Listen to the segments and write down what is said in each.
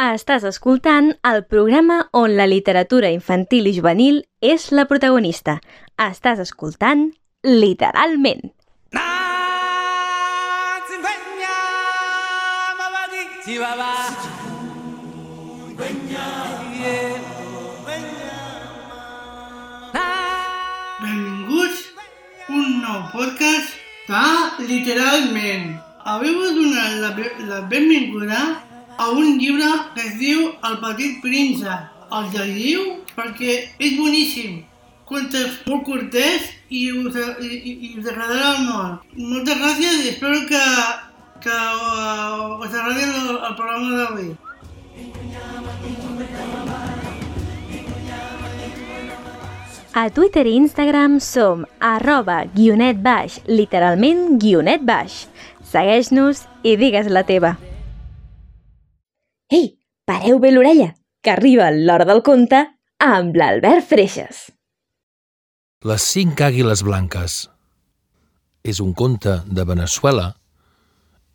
Estàs escoltant el programa on la literatura infantil i juvenil és la protagonista. Estàs escoltant literalment. Benvinguts un nou podcast de Literalment. Avui vos donar la, la benvinguda a un llibre que es diu El petit príncep. El llegiu perquè és boníssim. Contes molt curtets i us, i, i us agradarà molt. Moltes gràcies i espero que, que uh, us agradi el, el programa d'avui. A Twitter i Instagram som arroba guionet baix, literalment guionet baix. Segueix-nos i digues la teva. Ei, pareu bé l'orella, que arriba l'hora del conte amb l'Albert Freixas. Les cinc àguiles blanques. És un conte de Venezuela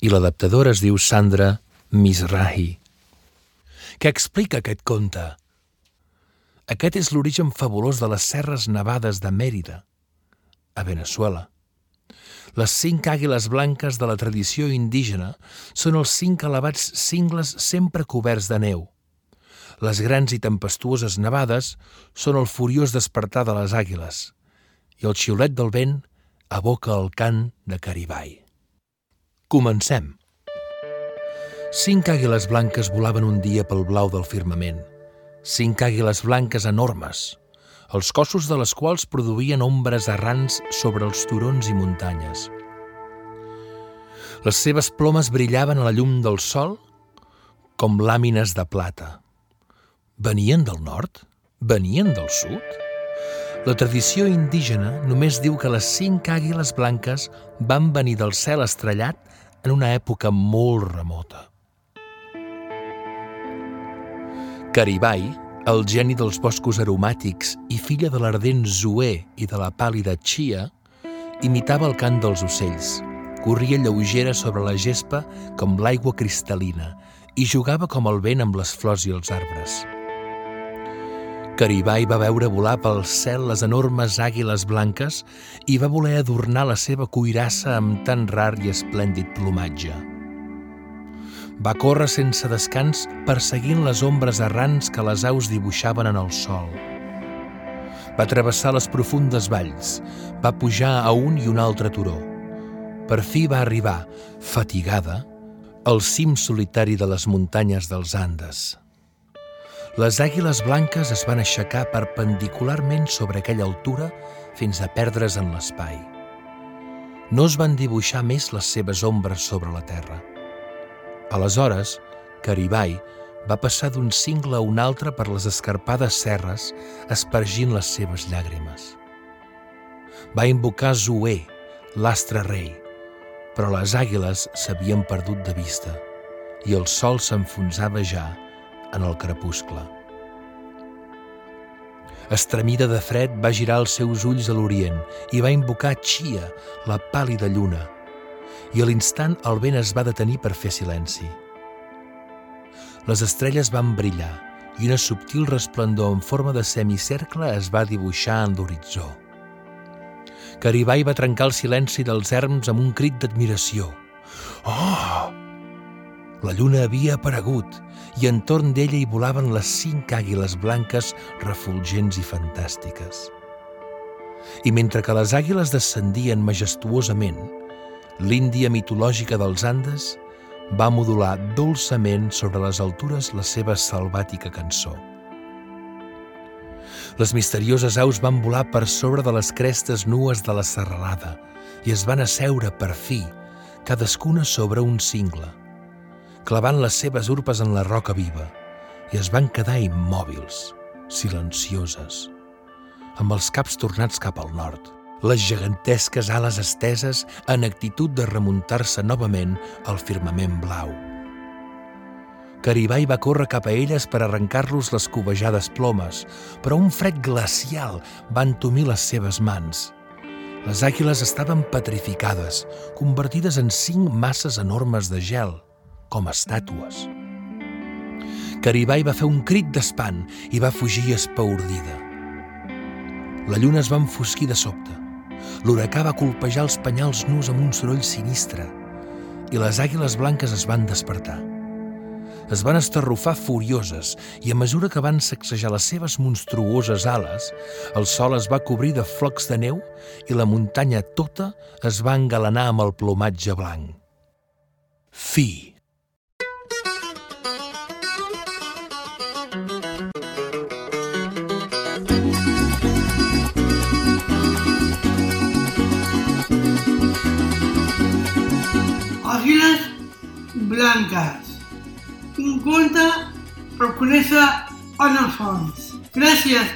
i l'adaptadora es diu Sandra Misrahi. Què explica aquest conte? Aquest és l'origen fabulós de les serres nevades de Mèrida, a Venezuela. Les cinc àguiles blanques de la tradició indígena són els cinc elevats cingles sempre coberts de neu. Les grans i tempestuoses nevades són el furiós despertar de les àguiles i el xiulet del vent aboca el cant de Caribai. Comencem. Cinc àguiles blanques volaven un dia pel blau del firmament. Cinc àguiles blanques enormes, els cossos de les quals produïen ombres errants sobre els turons i muntanyes. Les seves plomes brillaven a la llum del sol com làmines de plata. Venien del nord? Venien del sud? La tradició indígena només diu que les cinc àguiles blanques van venir del cel estrellat en una època molt remota. Caribai, el geni dels boscos aromàtics i filla de l'ardent Zoé i de la pàl·lida Chia, imitava el cant dels ocells, corria lleugera sobre la gespa com l'aigua cristal·lina i jugava com el vent amb les flors i els arbres. Caribai va veure volar pel cel les enormes àguiles blanques i va voler adornar la seva cuirassa amb tan rar i esplèndid plomatge. Va córrer sense descans perseguint les ombres errants que les aus dibuixaven en el sol. Va travessar les profundes valls, va pujar a un i un altre turó. Per fi va arribar, fatigada, al cim solitari de les muntanyes dels Andes. Les àguiles blanques es van aixecar perpendicularment sobre aquella altura fins a perdre's en l'espai. No es van dibuixar més les seves ombres sobre la terra. Aleshores, Caribai va passar d'un cingle a un altre per les escarpades serres, espargint les seves llàgrimes. Va invocar Zoé, l'astre rei, però les àguiles s'havien perdut de vista i el sol s'enfonsava ja en el crepuscle. Estremida de fred, va girar els seus ulls a l'orient i va invocar Chia, la pàl·lida lluna, i a l'instant el vent es va detenir per fer silenci. Les estrelles van brillar i una subtil resplendor en forma de semicercle es va dibuixar en l'horitzó. Caribai va trencar el silenci dels erms amb un crit d'admiració. Oh! La lluna havia aparegut i entorn d'ella hi volaven les cinc àguiles blanques refulgents i fantàstiques. I mentre que les àguiles descendien majestuosament, l'Índia mitològica dels Andes va modular dolçament sobre les altures la seva salvàtica cançó. Les misterioses aus van volar per sobre de les crestes nues de la serralada i es van asseure per fi, cadascuna sobre un cingle, clavant les seves urpes en la roca viva, i es van quedar immòbils, silencioses, amb els caps tornats cap al nord, les gegantesques ales esteses en actitud de remuntar-se novament al firmament blau. Caribai va córrer cap a elles per arrencar-los les covejades plomes, però un fred glacial va entomir les seves mans. Les àguiles estaven petrificades, convertides en cinc masses enormes de gel, com estàtues. Caribay va fer un crit d'espant i va fugir espaordida. La lluna es va enfosquir de sobte. L'huracà va colpejar els penyals nus amb un soroll sinistre i les àguiles blanques es van despertar. Es van estarrufar furioses i a mesura que van sacsejar les seves monstruoses ales, el sol es va cobrir de flocs de neu i la muntanya tota es va engalanar amb el plomatge blanc. Fi. Àguiles blanques. Un conte per conèixer en el fons. Gràcies,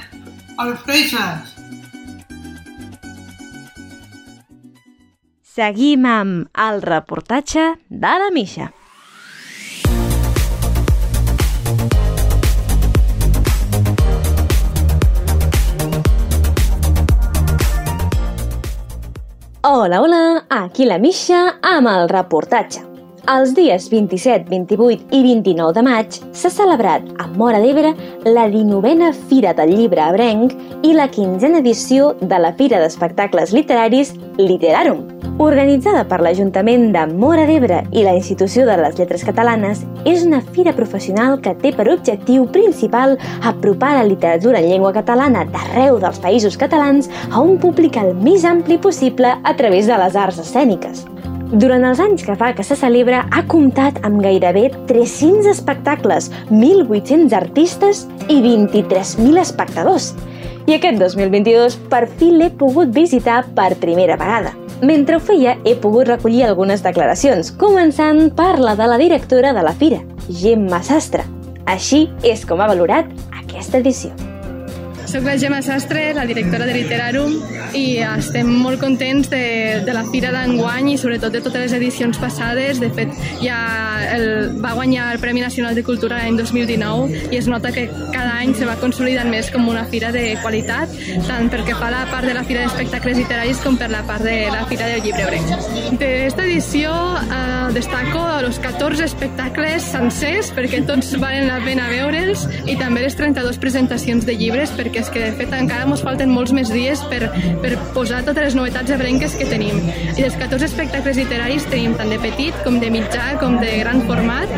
als freixes. Seguim amb el reportatge de la Misha. Hola, hola, aquí la Misha amb el reportatge. Els dies 27, 28 i 29 de maig s'ha celebrat a Mora d'Ebre la 19a Fira del Llibre Abrenc i la 15a edició de la Fira d'Espectacles Literaris Literarum. Organitzada per l'Ajuntament de Mora d'Ebre i la Institució de les Lletres Catalanes, és una fira professional que té per objectiu principal apropar la literatura en llengua catalana d'arreu dels països catalans a un públic el més ampli possible a través de les arts escèniques. Durant els anys que fa que se celebra, ha comptat amb gairebé 300 espectacles, 1.800 artistes i 23.000 espectadors. I aquest 2022 per fi l'he pogut visitar per primera vegada. Mentre ho feia, he pogut recollir algunes declaracions, començant per la de la directora de la fira, Gemma Sastre. Així és com ha valorat aquesta edició. Soc la Gemma Sastre, la directora de Literarum, i estem molt contents de, de la fira d'enguany i sobretot de totes les edicions passades. De fet, ja el, va guanyar el Premi Nacional de Cultura l'any 2019 i es nota que cada any se va consolidant més com una fira de qualitat, tant perquè fa la part de la fira d'espectacles literaris com per la part de la fira del llibre brenc. D'esta edició eh, destaco els 14 espectacles sencers perquè tots valen la pena veure'ls i també les 32 presentacions de llibres perquè és que de fet encara ens falten molts més dies per, per posar totes les novetats ebrenques que tenim. I dels 14 espectacles literaris tenim tant de petit com de mitjà com de gran format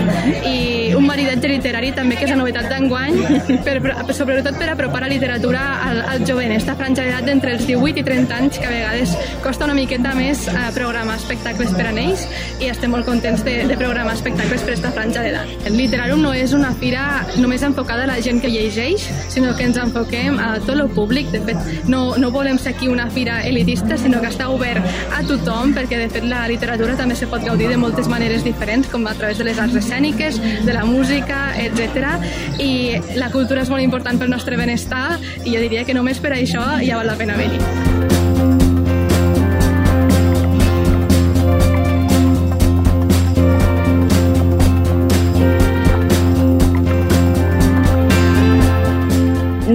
i un maridatge literari també que és la novetat d'enguany, per, sobretot per apropar la literatura al, al jovent, esta franja d'edat d'entre els 18 i 30 anys que a vegades costa una miqueta més eh, programar espectacles per a ells i estem molt contents de, de programar espectacles per a esta franja d'edat. El Literarum no és una fira només enfocada a la gent que llegeix, sinó que ens enfoquem a tot el públic. De fet, no, no volem ser aquí una fira elitista, sinó que està obert a tothom, perquè de fet la literatura també se pot gaudir de moltes maneres diferents, com a través de les arts escèniques, de la música, etc. I la cultura és molt important pel nostre benestar i jo diria que només per això ja val la pena venir.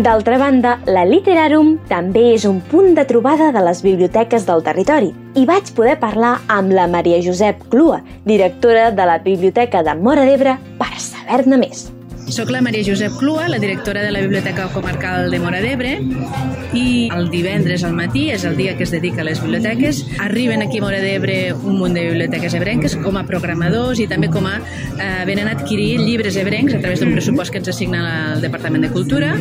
D'altra banda, la Literarum també és un punt de trobada de les biblioteques del territori i vaig poder parlar amb la Maria Josep Clua, directora de la Biblioteca de Mora d'Ebre, per saber-ne més. Soc la Maria Josep Clua, la directora de la Biblioteca Comarcal de Mora d'Ebre i el divendres al matí és el dia que es dedica a les biblioteques. Arriben aquí a Mora d'Ebre un munt de biblioteques ebrenques com a programadors i també com a eh, venen a adquirir llibres ebrencs a través d'un pressupost que ens assigna el Departament de Cultura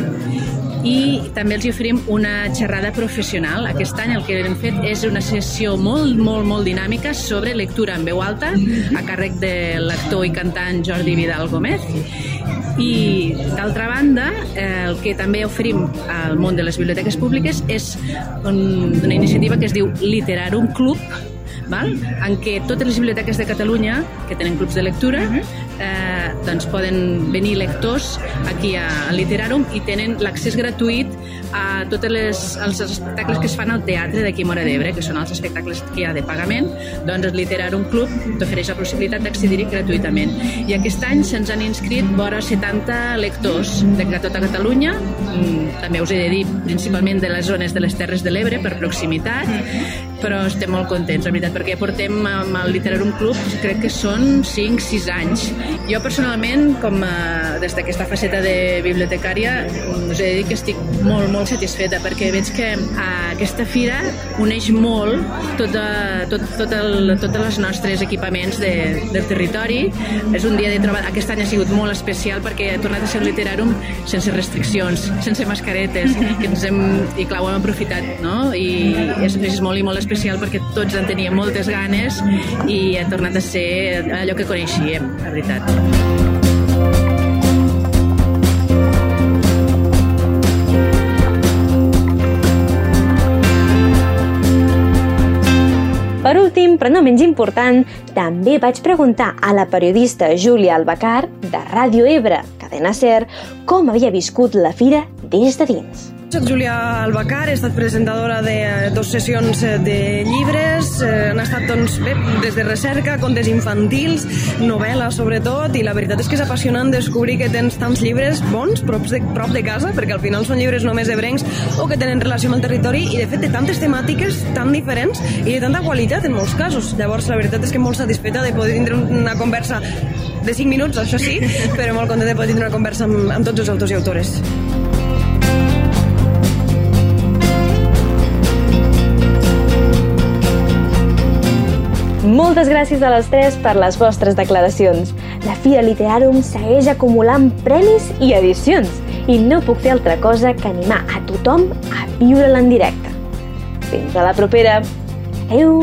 i també els oferim una xerrada professional. Aquest any el que hem fet és una sessió molt, molt, molt dinàmica sobre lectura en veu alta a càrrec de l'actor i cantant Jordi Vidal Gómez i d'altra banda el que també oferim al món de les biblioteques públiques és un, una iniciativa que es diu Literarum Club val? en què totes les biblioteques de Catalunya que tenen clubs de lectura eh, doncs poden venir lectors aquí a Literarum i tenen l'accés gratuït a tots les, els espectacles que es fan al teatre d'aquí a Mora d'Ebre, que són els espectacles que hi ha de pagament, doncs el Literàrum Club t'ofereix la possibilitat d'accedir-hi gratuïtament. I aquest any se'ns han inscrit vora 70 lectors de tota Catalunya, mm, també us he de dir principalment de les zones de les Terres de l'Ebre per proximitat, però estem molt contents, la veritat, perquè portem amb el Literàrum Club, crec que són 5-6 anys. Jo personalment, com a des d'aquesta faceta de bibliotecària us he de dir que estic molt, molt satisfeta perquè veig que a aquesta fira uneix molt tota, tot, tot el, tots els nostres equipaments de, del territori. És un dia de trobar... Aquest any ha sigut molt especial perquè ha tornat a ser un literàrum sense restriccions, sense mascaretes, que ens hem, i clar, ho hem aprofitat, no? I és, és molt i molt especial perquè tots en teníem moltes ganes i ha tornat a ser allò que coneixíem, la veritat. Per últim, però no menys important, també vaig preguntar a la periodista Júlia Albacar, de Ràdio Ebre, Cadena Ser, com havia viscut la fira des de dins. Soc Júlia Albacar, he estat presentadora de eh, dos sessions eh, de llibres, eh, han estat doncs, bé, des de recerca, contes infantils, novel·la sobretot, i la veritat és que és apassionant descobrir que tens tants llibres bons prop de, prop de casa, perquè al final són llibres només ebrencs o que tenen relació amb el territori i de fet de tantes temàtiques tan diferents i de tanta qualitat en molts casos. Llavors la veritat és que molt satisfeta de poder tindre una conversa de 5 minuts, això sí, però molt content de poder tindre una conversa amb, amb tots els autors i autores. Moltes gràcies a les tres per les vostres declaracions. La Fira Literàrum segueix acumulant premis i edicions i no puc fer altra cosa que animar a tothom a viure-la en directe. Fins a la propera. Adéu!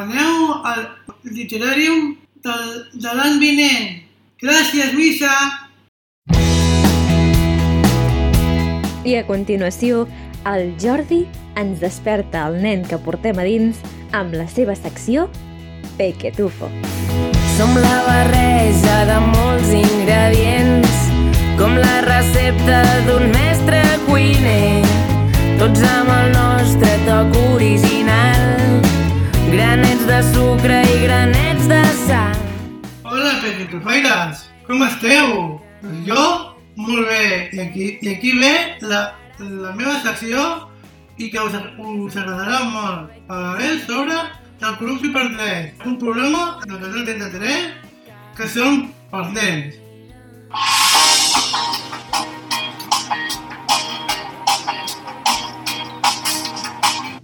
Aneu al literàrium del, de l'any vinent. Gràcies, Missa! I a continuació, el Jordi ens desperta el nen que portem a dins amb la seva secció Pequetufo. Som la barreja de molts ingredients, com la recepta d'un mestre cuiner, tots amb el nostre toc original, granets de sucre i granets de sal. Hola, Pequetufaires! Com esteu? Jo, molt bé. I aquí, i aquí ve la, la meva secció i que us, us agradarà molt. Parlaré sobre el Club Super 3, un programa del canal 33 que són pels nens.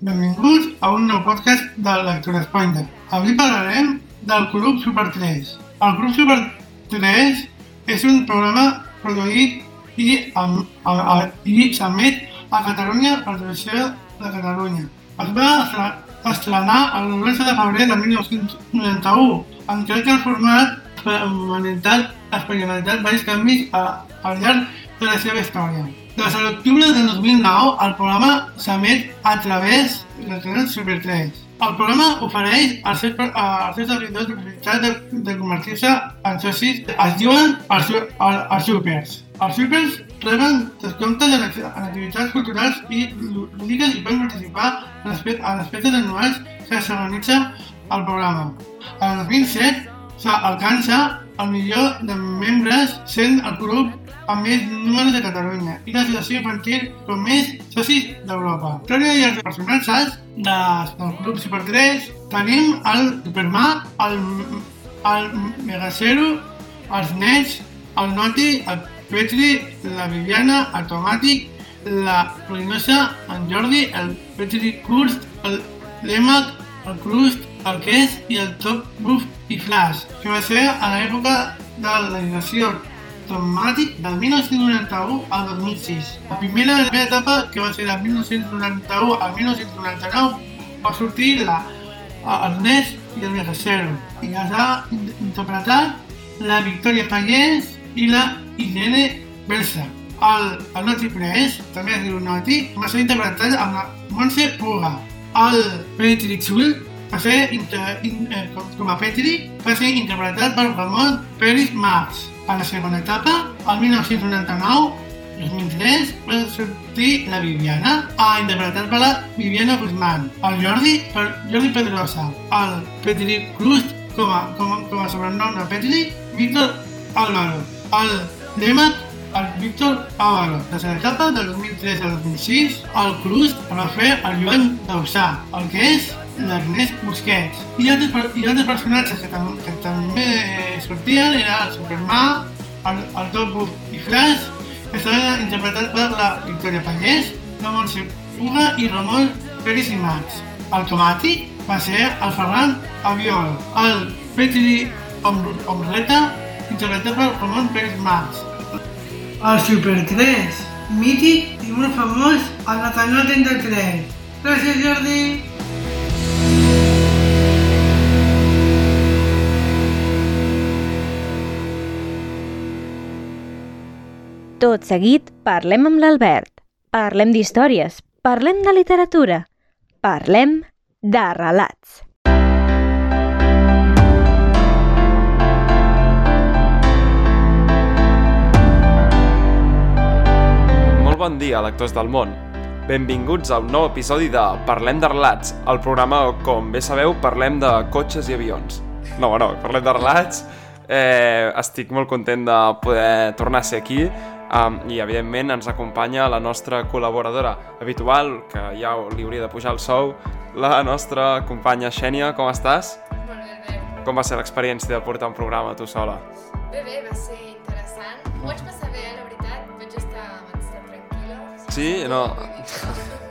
Benvinguts a un nou podcast de Lectures Pointer. Avui parlarem del Club Super 3. El Club Super 3 és un programa produït i, am- a, a, i s'emet a Catalunya per Televisió de Catalunya. Es va estre- estrenar el 11 de febrer de 1991, en què el format experimentat, experimentat diversos canvis a, al llarg de la seva història. Des de l'octubre de 2009, el programa s'emet a través del canal Super 3. El programa ofereix als seus, als seus servidors l'oportunitat de, de convertir-se en socis. Es diuen els, el- els supers. Els supers reben descomptes en, en activitats culturals i lúdiques i poden participar en aspectes, en anuals que s'organitza el programa. En 2007 s'alcança el millor de membres sent el grup amb més números de Catalunya i l'associació infantil amb més socis d'Europa. Història i els personatges de, del grup Super 3 tenim el Supermà, el, el Megacero, els Nets, el Noti, el Petri, la Viviana, el Tomàtic, la Polinosa, en Jordi, el Petri Kurst, el Lemac, el Crust, el Kes i el Top Buff i Flash, que va ser a l'època de la generació Tomàtic del 1991 al 2006. La primera, etapa, que va ser del 1991 al 1999, va sortir la, el NES i el Megacero. I ja s'ha interpretat la Victòria Pallés i la Irene Belsa. El, el Noti Press, també es diu Noti, va ser interpretat amb la Montse Puga. El Petri Xul va ser inter, in, eh, com, com a Petri, va ser interpretat per Ramon Pérez Marx. A la segona etapa, el 1999, 2003, va sortir la Viviana, a interpretat per la Viviana Guzmán. El Jordi, per Jordi Pedrosa. El Petri Cruz, com a, com, a- com a sobrenom de Petri, Víctor Álvaro. El Lema el Víctor Pávaro. Des de l'etapa de 2003 a 2006, el Cruz va fer el Joan Dausà, el que és l'Ernest Busquets. I altres, i altres personatges que, tam que també sortien era el Supermà, el, el Topo i Flash, que estaven interpretats per la Victòria Pallés, la Montse Puga i Ramon Peris i Max. El Tomàtic va ser el Ferran Aviol, el Petri Omreta, interpretat per Ramon Peris Max. El Super 3, mític i molt famós, el Nathaniel 33. Gràcies, Jordi! Tot seguit, parlem amb l'Albert. Parlem d'històries, parlem de literatura, parlem de relats. Molt bon dia, lectors del món. Benvinguts a un nou episodi de Parlem de relats, el programa, com bé sabeu, parlem de cotxes i avions. No, bueno, parlem de relats. Eh, estic molt content de poder tornar a ser aquí um, i, evidentment, ens acompanya la nostra col·laboradora habitual, que ja li hauria de pujar el sou, la nostra companya Xènia. Com estàs? Molt bé, Albert. Com va ser l'experiència de portar un programa tu sola? Bé, bé, va ser interessant. M'ho vaig passar bé, eh, la veritat. Vaig estar, vaig estar tranquil·la. Sí? No,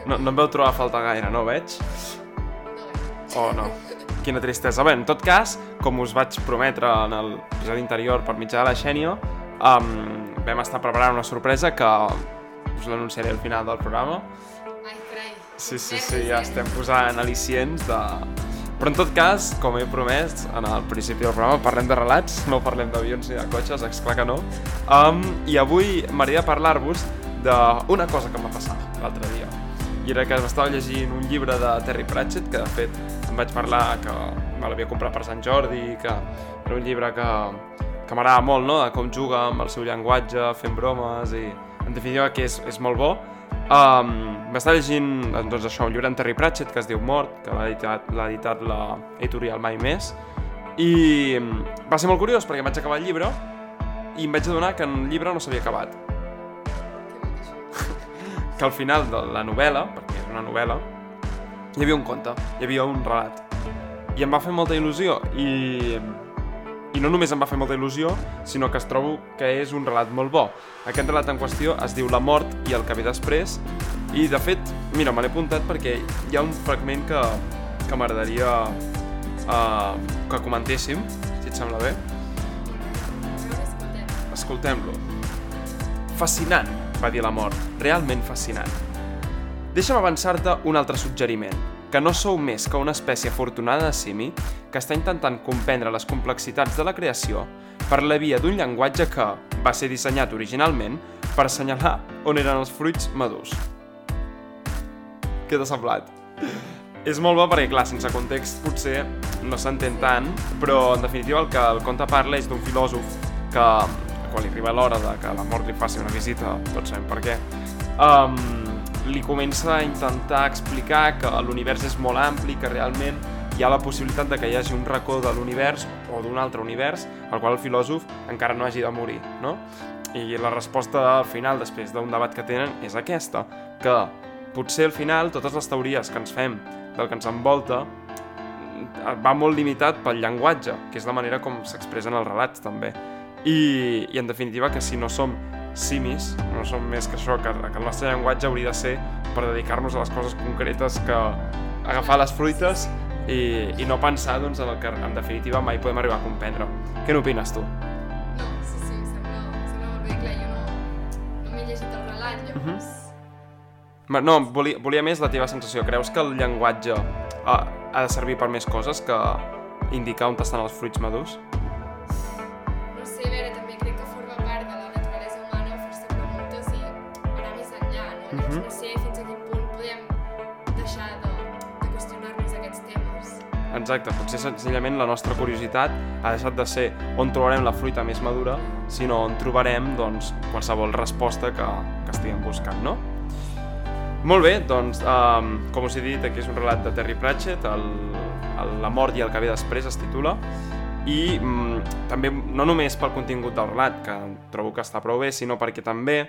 no, no em veu trobar a faltar gaire, no veig? No, Oh, no. Quina tristesa. Bé, en tot cas, com us vaig prometre en l'episodi anterior per mitjà de la Xènia, um, vam estar preparant una sorpresa que us l'anunciaré al final del programa. Ai, carai. Sí, sí, sí, ja estem posant al·licients de... Però en tot cas, com he promès en el principi del programa, parlem de relats, no parlem d'avions ni de cotxes, esclar que no. Um, I avui m'agradaria parlar-vos d'una cosa que em va passar l'altre dia. I era que estava llegint un llibre de Terry Pratchett, que de fet em vaig parlar que me l'havia comprat per Sant Jordi, que era un llibre que, que m'agrada molt, no?, de com juga amb el seu llenguatge, fent bromes i, en definitiva, que és, és molt bo. Um, M'estava llegint doncs, això, un llibre en Terry Pratchett que es diu Mort, que l'ha editat, editat la editorial Mai Més, i va ser molt curiós perquè vaig acabar el llibre i em vaig adonar que el llibre no s'havia acabat. Que al final de la novel·la, perquè és una novel·la, hi havia un conte, hi havia un relat. I em va fer molta il·lusió i, i no només em va fer molta il·lusió, sinó que es trobo que és un relat molt bo. Aquest relat en qüestió es diu La mort i el que ve després i de fet, mira, me l'he apuntat perquè hi ha un fragment que, que m'agradaria uh, que comentéssim, si et sembla bé. Escoltem-lo. Fascinant, va dir la mort, realment fascinant. Deixa'm avançar-te un altre suggeriment, que no sou més que una espècie afortunada de simi que està intentant comprendre les complexitats de la creació per la via d'un llenguatge que va ser dissenyat originalment per assenyalar on eren els fruits madurs. Què t'ha semblat? És molt bo perquè, clar, sense context potser no s'entén tant, però en definitiva el que el conte parla és d'un filòsof que, quan li arriba l'hora de que la mort li faci una visita, tots sabem per què, um, li comença a intentar explicar que l'univers és molt ampli, que realment hi ha la possibilitat de que hi hagi un racó de l'univers o d'un altre univers al qual el filòsof encara no hagi de morir, no? I la resposta final, després d'un debat que tenen, és aquesta, que potser al final totes les teories que ens fem del que ens envolta va molt limitat pel llenguatge, que és la manera com s'expressen els relats també. I, I en definitiva que si no som simis, no som més que això, que, que el nostre llenguatge hauria de ser per dedicar-nos a les coses concretes que agafar les fruites i, i no pensar doncs, en el que en definitiva mai podem arribar a comprendre. Què n'opines tu? No, sí, sí, em sembla, em sembla molt bé. Clar, jo no, no m'he llegit el relat, llavors... Ma- No, volia, volia més la teva sensació. Creus que el llenguatge ha, ha de servir per més coses que indicar on estan els fruits madurs? Llavors, Mhm. no sé fins a quin punt podem deixar de, de qüestionar-nos aquests temes. Exacte, potser senzillament la nostra curiositat ha deixat de ser on trobarem la fruita més madura, sinó on trobarem doncs, qualsevol resposta que, que estiguem buscant, no? Molt bé, doncs, um, com us he dit, aquí és un relat de Terry Pratchett, el, el, La mort i el que ve després es titula, i mm, també no només pel contingut del relat, que trobo que està prou bé, sinó perquè també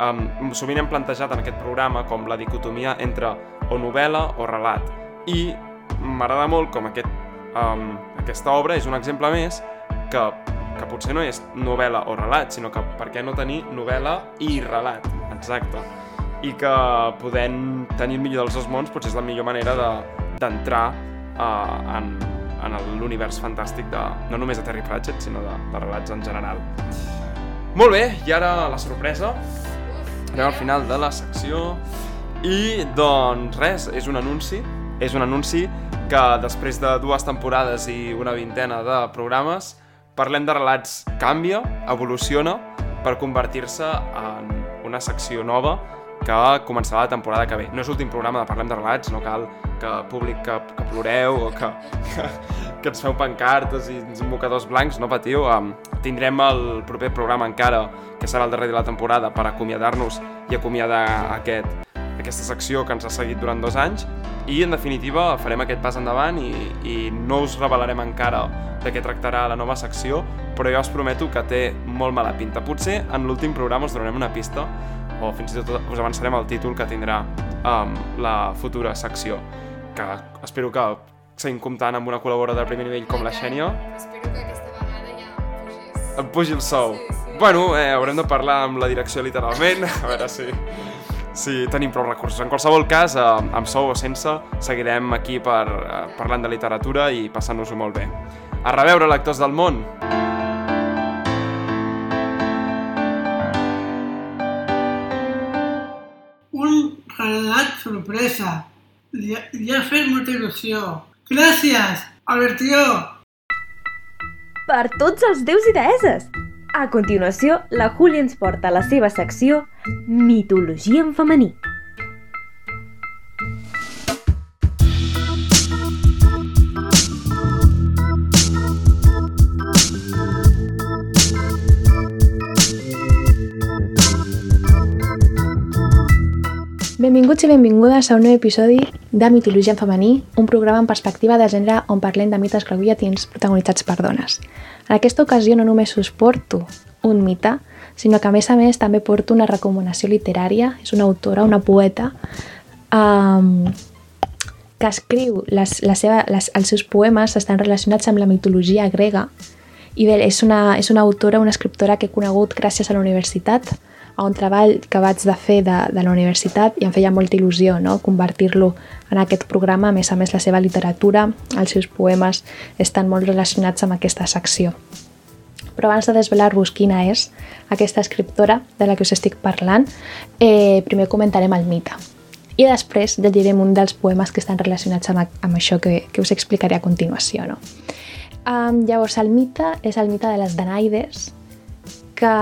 um, sovint hem plantejat en aquest programa com la dicotomia entre o novel·la o relat. I m'agrada molt com aquest, um, aquesta obra és un exemple més que, que potser no és novel·la o relat, sinó que per què no tenir novel·la i relat, exacte. I que podent tenir el millor dels dos mons potser és la millor manera d'entrar de, uh, en, en l'univers fantàstic de, no només de Terry Pratchett, sinó de, de relats en general. Molt bé, i ara la sorpresa. Anem al final de la secció. I, doncs, res, és un anunci. És un anunci que després de dues temporades i una vintena de programes parlem de relats canvia, evoluciona per convertir-se en una secció nova que començarà la temporada que ve. No és l'últim programa de Parlem de Relats, no cal que públic que, que ploreu o que, que, que ens feu pancartes i ens mocadors blancs, no patiu. Um, tindrem el proper programa encara, que serà el darrer de la temporada, per acomiadar-nos i acomiadar aquest, aquesta secció que ens ha seguit durant dos anys i en definitiva farem aquest pas endavant i, i no us revelarem encara de què tractarà la nova secció però ja us prometo que té molt mala pinta potser en l'últim programa us donarem una pista o fins i tot us avançarem el títol que tindrà um, la futura secció que espero que seguim comptant amb una col·laboradora de primer nivell com la Xènia Espero que aquesta vegada ja em pugis. em pugi el sou Sí, sí. bueno, eh, haurem de parlar amb la direcció literalment a veure si si tenim prou recursos. En qualsevol cas, eh, amb sou o sense, seguirem aquí per, eh, parlant de literatura i passant-nos-ho molt bé. A reveure, lectors del món! Un relat sorpresa. Li, ha- ha fet molta il·lusió. Gràcies, Albertió! Per tots els déus i deeses! A continuació, la Júlia ens porta la seva secció Mitologia en femení. Benvinguts i benvingudes a un nou episodi de Mitologia en femení, un programa en perspectiva de gènere on parlem de mites grecollatins protagonitzats per dones. En aquesta ocasió no només us porto un mite, sinó que a més a més també porto una recomanació literària, és una autora, una poeta, um, que escriu les, la seva, les, els seus poemes estan relacionats amb la mitologia grega. I bé, és una, és una autora, una escriptora que he conegut gràcies a la universitat, a un treball que vaig de fer de, de la universitat i em feia molta il·lusió no? convertir-lo en aquest programa. A més a més, la seva literatura, els seus poemes estan molt relacionats amb aquesta secció. Però abans de desvelar-vos quina és aquesta escriptora de la que us estic parlant, eh, primer comentarem el mite. I després llegirem un dels poemes que estan relacionats amb, amb això que, que us explicaré a continuació. No? Um, llavors, el mite és el mite de les Danaides, que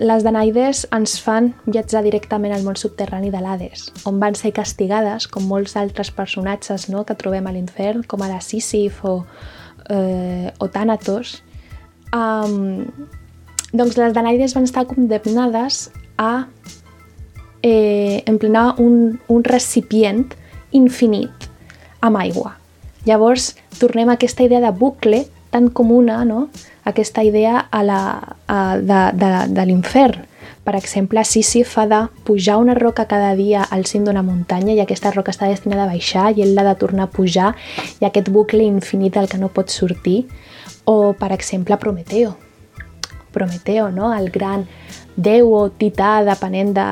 les Danaides ens fan viatjar directament al món subterrani de l'Hades, on van ser castigades, com molts altres personatges no, que trobem a l'infern, com ara Sísif o, eh, o Thanatos. Um, doncs les Danaides van estar condemnades a eh, emplenar un, un recipient infinit amb aigua. Llavors, tornem a aquesta idea de bucle tan comuna, no? aquesta idea a la, a, de, de, de l'infern. Per exemple, Sísif ha de pujar una roca cada dia al cim d'una muntanya i aquesta roca està destinada a baixar i ell l'ha de tornar a pujar i aquest bucle infinit del que no pot sortir. O, per exemple, Prometeo. Prometeo, no? el gran déu o tità, depenent de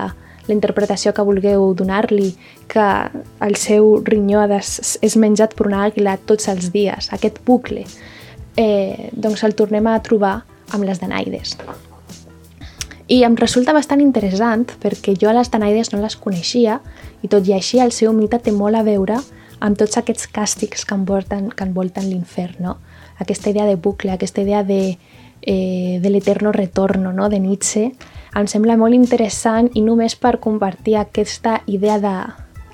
la interpretació que vulgueu donar-li, que el seu rinyó és menjat per una àguila tots els dies, aquest bucle, eh, doncs el tornem a trobar amb les Danaides. I em resulta bastant interessant perquè jo a les Danaides no les coneixia i tot i així el seu mite té molt a veure amb tots aquests càstigs que envolten, que envolten l'infern, no? Aquesta idea de bucle, aquesta idea de, eh, de l'eterno retorno no? de Nietzsche, em sembla molt interessant i només per compartir aquesta idea de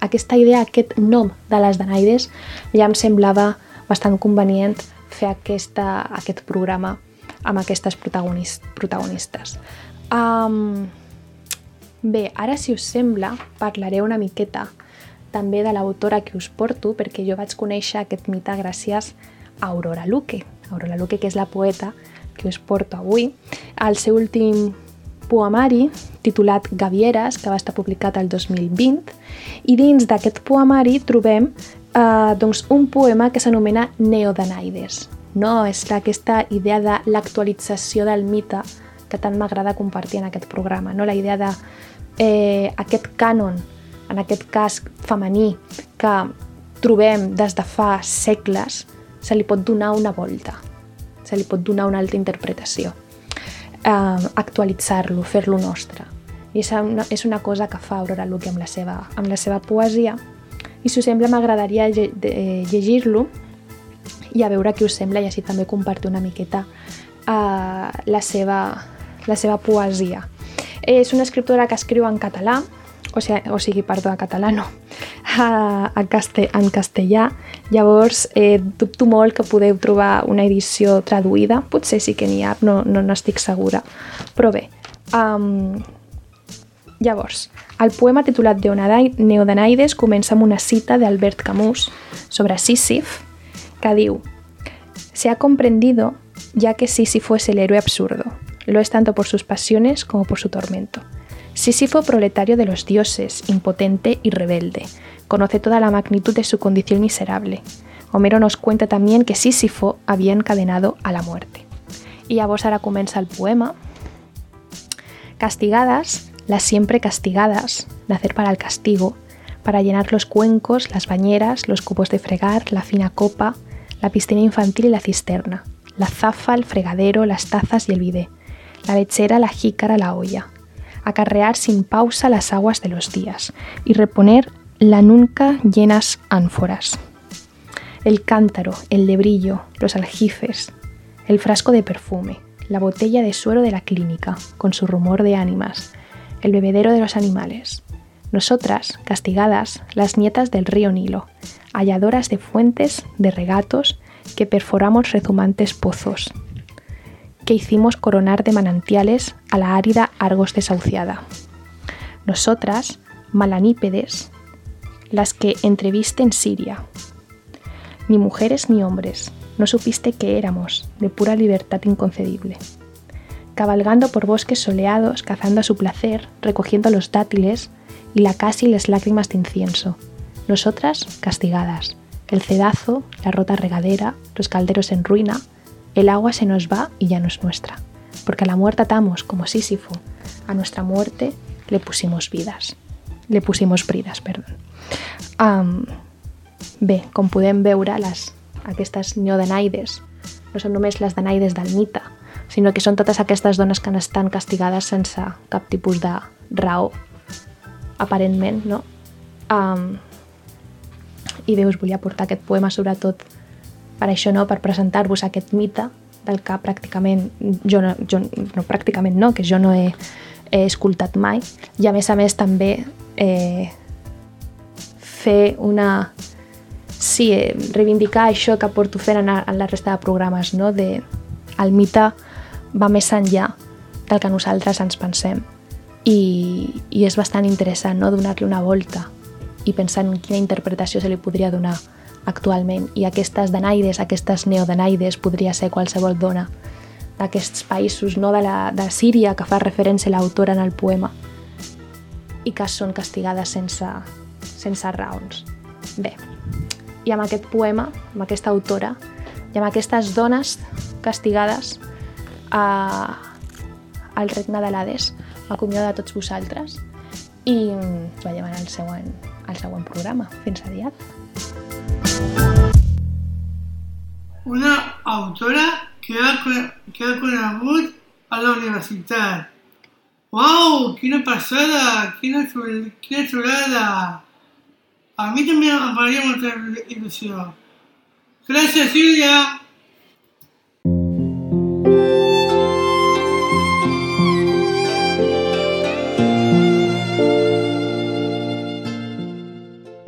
aquesta idea, aquest nom de les Danaides, ja em semblava bastant convenient fer aquesta, aquest programa amb aquestes protagonis, protagonistes. Um, bé, ara si us sembla parlaré una miqueta també de l'autora que us porto perquè jo vaig conèixer aquest mite gràcies a Aurora Luque. Aurora Luque, que és la poeta que us porto avui, el seu últim poemari titulat Gavieres, que va estar publicat el 2020, i dins d'aquest poemari trobem eh, doncs, un poema que s'anomena Neodanaides. No? És aquesta idea de l'actualització del mite que tant m'agrada compartir en aquest programa. No? La idea de eh, aquest cànon, en aquest cas femení, que trobem des de fa segles, se li pot donar una volta, se li pot donar una altra interpretació, eh, actualitzar-lo, fer-lo nostre. I és una, és una cosa que fa Aurora Luque amb la seva, amb la seva poesia, i si us sembla m'agradaria llegir-lo i a veure què us sembla i així també compartir una miqueta uh, la, seva, la seva poesia. És una escriptora que escriu en català, o sigui, o sigui perdó, en català no, en, caste, en castellà, llavors eh, dubto molt que podeu trobar una edició traduïda, potser sí que n'hi ha, no n'estic no segura, però bé, um, llavors, el poema titulat Neodanaides comença amb una cita d'Albert Camus sobre Sísif, que Se ha comprendido ya que Sísifo es el héroe absurdo, lo es tanto por sus pasiones como por su tormento. Sísifo, proletario de los dioses, impotente y rebelde, conoce toda la magnitud de su condición miserable. Homero nos cuenta también que Sísifo había encadenado a la muerte. Y a vos ahora comienza el poema. Castigadas, las siempre castigadas, nacer para el castigo, para llenar los cuencos, las bañeras, los cubos de fregar, la fina copa, la piscina infantil y la cisterna, la zafa, el fregadero, las tazas y el bidé, la lechera, la jícara, la olla, acarrear sin pausa las aguas de los días y reponer la nunca llenas ánforas. El cántaro, el lebrillo, los aljifes, el frasco de perfume, la botella de suero de la clínica, con su rumor de ánimas, el bebedero de los animales. Nosotras, castigadas, las nietas del río Nilo, halladoras de fuentes, de regatos, que perforamos rezumantes pozos, que hicimos coronar de manantiales a la árida Argos desahuciada. Nosotras, malanípedes, las que entreviste en Siria. Ni mujeres ni hombres, no supiste que éramos, de pura libertad inconcebible. Cabalgando por bosques soleados, cazando a su placer, recogiendo los dátiles y la casi las lágrimas de incienso, nosotras castigadas. El cedazo, la rota regadera, los calderos en ruina, el agua se nos va y ya no es nuestra. Porque a la muerte atamos como Sísifo. A nuestra muerte le pusimos vidas. Le pusimos brides, perdó. Um, bé, com podem veure, les, aquestes neodanaides no són només les danaides del sinó que són totes aquestes dones que estan castigades sense cap tipus de raó, aparentment, no? Um, i bé, us volia portar aquest poema sobretot per això, no? per presentar-vos aquest mite del que pràcticament, jo no, jo, no pràcticament no, que jo no he, he escoltat mai, i a més a més també eh, fer una... Sí, eh, reivindicar això que porto fent en, en la resta de programes, no? de, el mite va més enllà del que nosaltres ens pensem i, i és bastant interessant no? donar-li una volta i pensant en quina interpretació se li podria donar actualment. I aquestes danaides, aquestes neodanaides, podria ser qualsevol dona d'aquests països, no de, la, de Síria, que fa referència l'autora en el poema, i que són castigades sense, sense raons. Bé, i amb aquest poema, amb aquesta autora, i amb aquestes dones castigades a, al regne de l'Hades, m'acomiado de tots vosaltres i ens veiem en el següent al següent programa. Fins aviat. Una autora que ha, que ha conegut a la universitat. Uau, quina passada, quina, quina xulada. A mi també em faria molta il·lusió. Gràcies, Sílvia.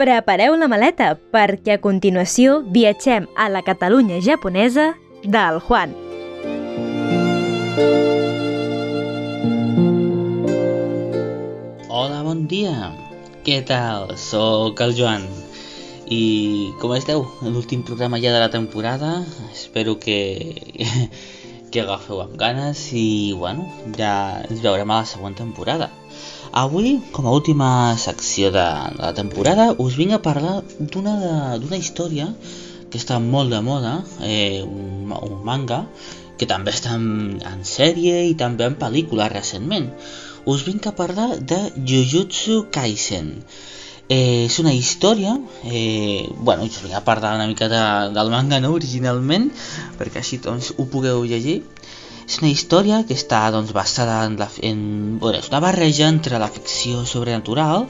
Prepareu la maleta perquè a continuació viatgem a la Catalunya japonesa del Juan. Hola, bon dia. Què tal? Soc el Joan i com esteu? L'últim programa ja de la temporada, espero que, que agafeu amb ganes i bueno, ja ens veurem a la següent temporada. Avui, com a última secció de, de la temporada, us vinc a parlar d'una història que està molt de moda, eh, un, un manga, que també està en, en sèrie i també en pel·lícula recentment. Us vinc a parlar de Jujutsu Kaisen. Eh, és una història, eh, bueno, us vinc a parlar una mica de, del manga, no?, originalment, perquè així doncs ho pugueu llegir. És una història que està doncs, basada en, la, en bueno, és una barreja entre la ficció sobrenatural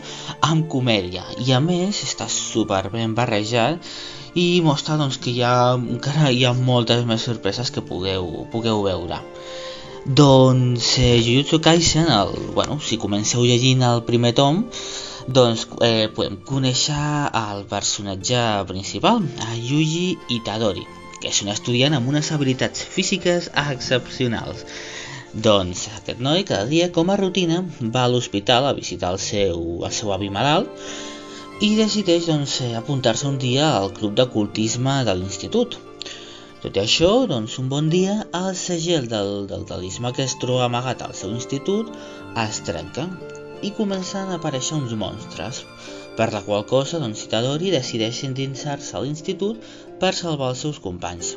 amb comèdia i a més està super ben barrejat i mostra doncs, que hi ha, encara hi ha moltes més sorpreses que pugueu, pugueu veure. Doncs eh, Jujutsu Kaisen, el, bueno, si comenceu llegint el primer tom, doncs eh, podem conèixer el personatge principal, a Yuji Itadori, que és un estudiant amb unes habilitats físiques excepcionals. Doncs aquest noi cada dia com a rutina va a l'hospital a visitar el seu, el seu avi malalt i decideix doncs, apuntar-se un dia al club de cultisme de l'institut. Tot i això, doncs, un bon dia, el segell del, del talismà que es troba amagat al seu institut es trenca i comencen a aparèixer uns monstres, per la qual cosa doncs, Itadori decideix endinsar-se a l'institut per salvar els seus companys.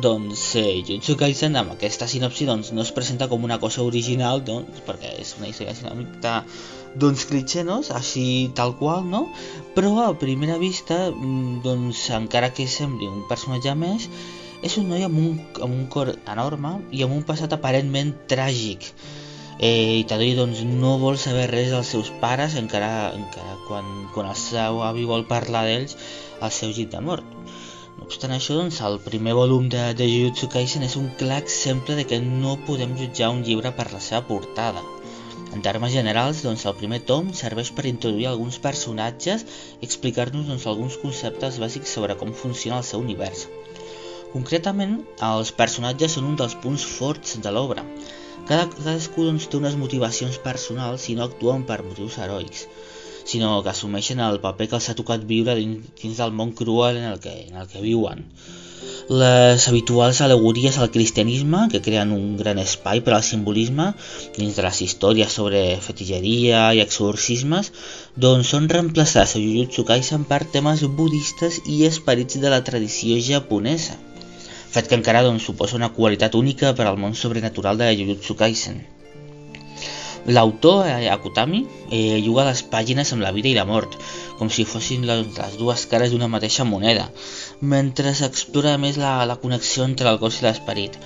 Doncs eh, Jutsu Kaisen amb aquesta sinopsi doncs, no es presenta com una cosa original doncs, perquè és una història sinòmica doncs clitxenos, així tal qual, no? Però a primera vista, mm, doncs encara que sembli un personatge més, és un noi amb un, amb un cor enorme i amb un passat aparentment tràgic eh, Itadori doncs, no vol saber res dels seus pares encara, encara quan, quan el seu avi vol parlar d'ells al seu llit de mort. No obstant això, doncs, el primer volum de, de Jujutsu Kaisen és un clar exemple de que no podem jutjar un llibre per la seva portada. En termes generals, doncs, el primer tom serveix per introduir alguns personatges i explicar-nos doncs, alguns conceptes bàsics sobre com funciona el seu univers. Concretament, els personatges són un dels punts forts de l'obra, cada, cadascú doncs, té unes motivacions personals i no actuen per motius heroics, sinó que assumeixen el paper que els ha tocat viure dins, dins del món cruel en el, que, en el que viuen. Les habituals alegories al cristianisme, que creen un gran espai per al simbolisme dins de les històries sobre fetilleria i exorcismes, doncs són reemplaçats a Jujutsu Kaisen per temes budistes i esperits de la tradició japonesa fet que encara doncs, suposa una qualitat única per al món sobrenatural de Jujutsu Kaisen. L'autor, eh, Akutami, eh, juga les pàgines amb la vida i la mort, com si fossin les, les dues cares d'una mateixa moneda, mentre s'explora més la, la connexió entre el cos i l'esperit.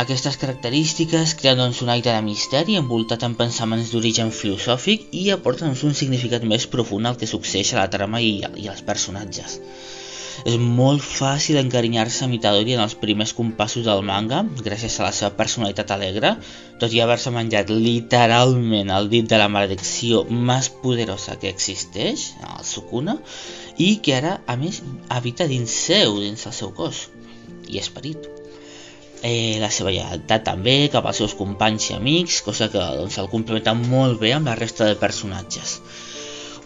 Aquestes característiques creen doncs, un aire de misteri envoltat en pensaments d'origen filosòfic i aporten doncs, un significat més profund al que succeeix a la trama i, i als personatges. És molt fàcil encarinyar-se amb Itadori en els primers compassos del manga, gràcies a la seva personalitat alegre, tot i haver-se menjat literalment el dit de la maledicció més poderosa que existeix, el Sukuna, i que ara, a més, habita dins seu, dins el seu cos i esperit. Eh, la seva lleialtat també cap als seus companys i amics, cosa que doncs, el complementa molt bé amb la resta de personatges.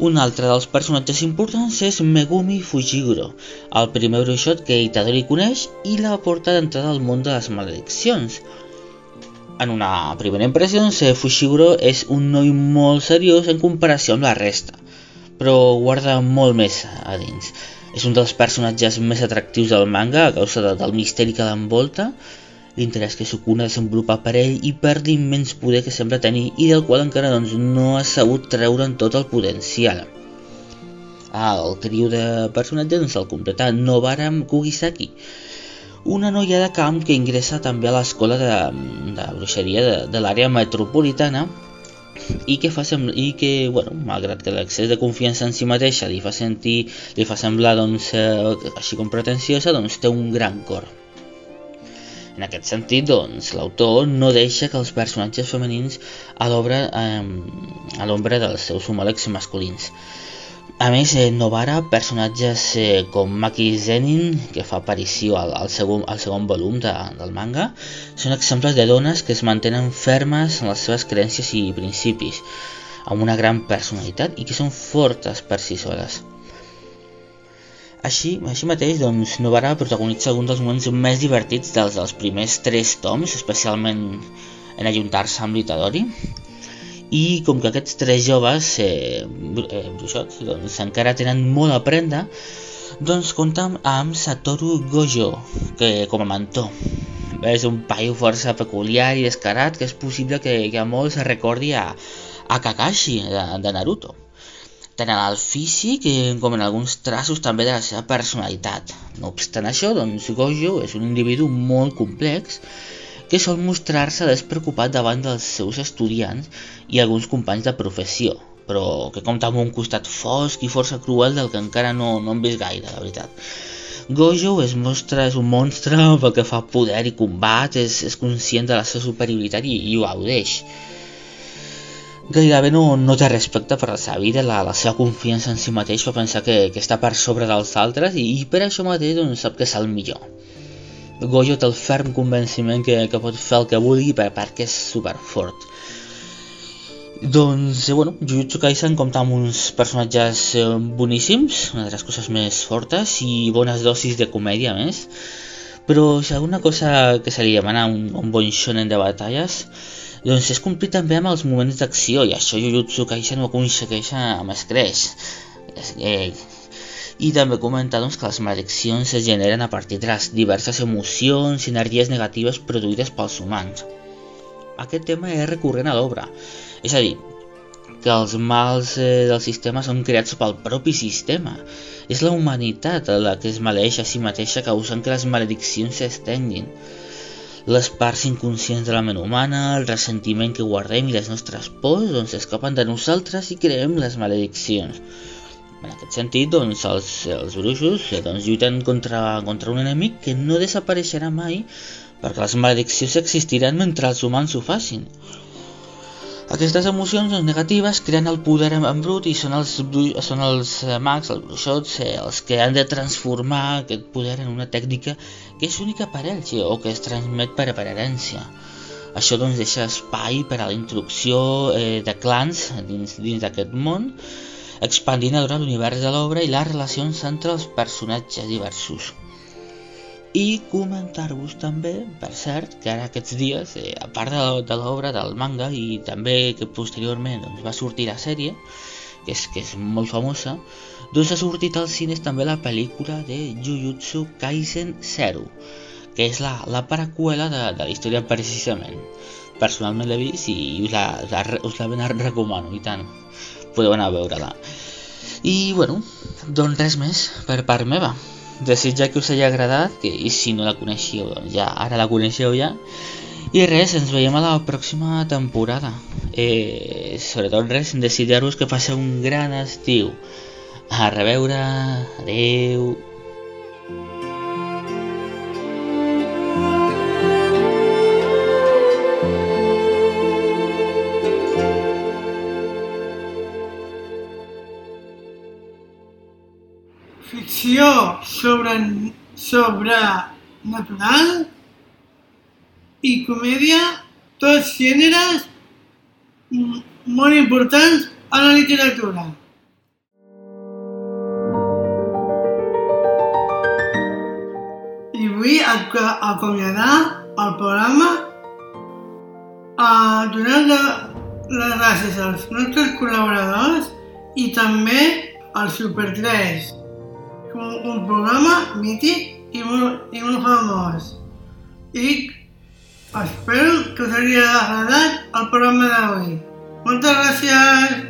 Un altre dels personatges importants és Megumi Fujiguro, el primer bruixot que Itadori coneix i la porta d'entrada al món de les malediccions. En una primera impressió, Fushiguro és un noi molt seriós en comparació amb la resta, però guarda molt més a dins. És un dels personatges més atractius del manga a causa del misteri que l'envolta l'interès que Sukuna desenvolupa per ell i per l'immens poder que sembla tenir i del qual encara doncs, no ha sabut treure'n tot el potencial. Ah, el trio de personatges doncs, el completa Novara Kugisaki, una noia de camp que ingressa també a l'escola de, de bruixeria de, de l'àrea metropolitana i que, fa i que bueno, malgrat que l'excés de confiança en si mateixa li fa sentir, li fa semblar doncs, eh, així com pretensiosa, doncs té un gran cor. En aquest sentit, doncs, l'autor no deixa que els personatges femenins a l'obra eh, a l'ombra dels seus homòlegs masculins. A més, eh, Novara, personatges eh, com Maki Zenin, que fa aparició al, al, segon, al segon volum de, del manga, són exemples de dones que es mantenen fermes en les seves creences i principis, amb una gran personalitat i que són fortes per si soles. Així, així mateix, doncs, Novara protagonitza algun dels moments més divertits dels, dels primers tres toms, especialment en ajuntar-se amb l'Itadori. I com que aquests tres joves, eh, eh, bruixots, doncs, encara tenen molt a aprendre, doncs compta'm amb Satoru Gojo, que com a mentor. És un paio força peculiar i descarat que és possible que, que a molts recordi a, a Kakashi de, de Naruto tant en el físic com en alguns traços també de la seva personalitat. No obstant això, doncs Gojo és un individu molt complex que sol mostrar-se despreocupat davant dels seus estudiants i alguns companys de professió, però que compta amb un costat fosc i força cruel del que encara no, no hem vist gaire, la veritat. Gojo es mostra, és un monstre pel que fa poder i combat, és, és conscient de la seva superioritat i, i ho audeix gairebé no, no té respecte per la seva vida, la, la seva confiança en si mateix per pensar que, que està per sobre dels altres i, i per això mateix doncs, sap que és el millor. Gojo té el ferm convenciment que, que pot fer el que vulgui per, perquè és superfort. Doncs, eh, bueno, Jujutsu Kaisen compta amb uns personatges eh, boníssims, una de les coses més fortes i bones dosis de comèdia més, però si alguna cosa que se li demana un, un bon shonen de batalles doncs és complir també amb els moments d'acció i això Jujutsu Kaisen ho aconsegueix amb escreix. Eh, I també comentar doncs, que les malediccions es generen a partir de les diverses emocions i energies negatives produïdes pels humans. Aquest tema és recurrent a l'obra, és a dir, que els mals eh, del sistema són creats pel propi sistema. És la humanitat la que es maleeix a si mateixa causant que les malediccions s'estenguin les parts inconscients de la ment humana, el ressentiment que guardem i les nostres pors doncs, escapen de nosaltres i creem les malediccions. En aquest sentit, doncs, els, els bruixos eh, doncs, lluiten contra, contra un enemic que no desapareixerà mai perquè les malediccions existiran mentre els humans ho facin. Aquestes emocions doncs, negatives creen el poder en, brut i són els, són els eh, mags, els bruixots, eh, els que han de transformar aquest poder en una tècnica que és única per ells eh, o que es transmet per, per herència. Això doncs, deixa espai per a la introducció eh, de clans dins, dins d'aquest món, expandint alhora l'univers de l'obra i les relacions entre els personatges diversos. I comentar-vos també, per cert, que ara aquests dies, eh, a part de, de l'obra del manga i també que posteriorment doncs, va sortir la sèrie, que és, que és molt famosa, doncs ha sortit als cines també la pel·lícula de Jujutsu Kaisen Zero, que és la, la paracuela de, de la història precisament. Personalment l'he vist i us la, la, us la ben recomano, i tant. Podeu anar a veure-la. I bueno, doncs res més per part meva desitjar que us hagi agradat que, i si no la coneixeu doncs ja ara la coneixeu ja. I res, ens veiem a la pròxima temporada. Eh, sobretot res, desitjar-vos que passeu un gran estiu. A reveure, adeu ficció sobre, sobrenatural i comèdia, tots gèneres molt importants a la literatura. I vull acomiadar el programa a donar les gràcies als nostres col·laboradors i també al Super 3 un, un programa mític i molt, i molt famós. I espero que us hagi agradat el programa d'avui. Moltes gràcies!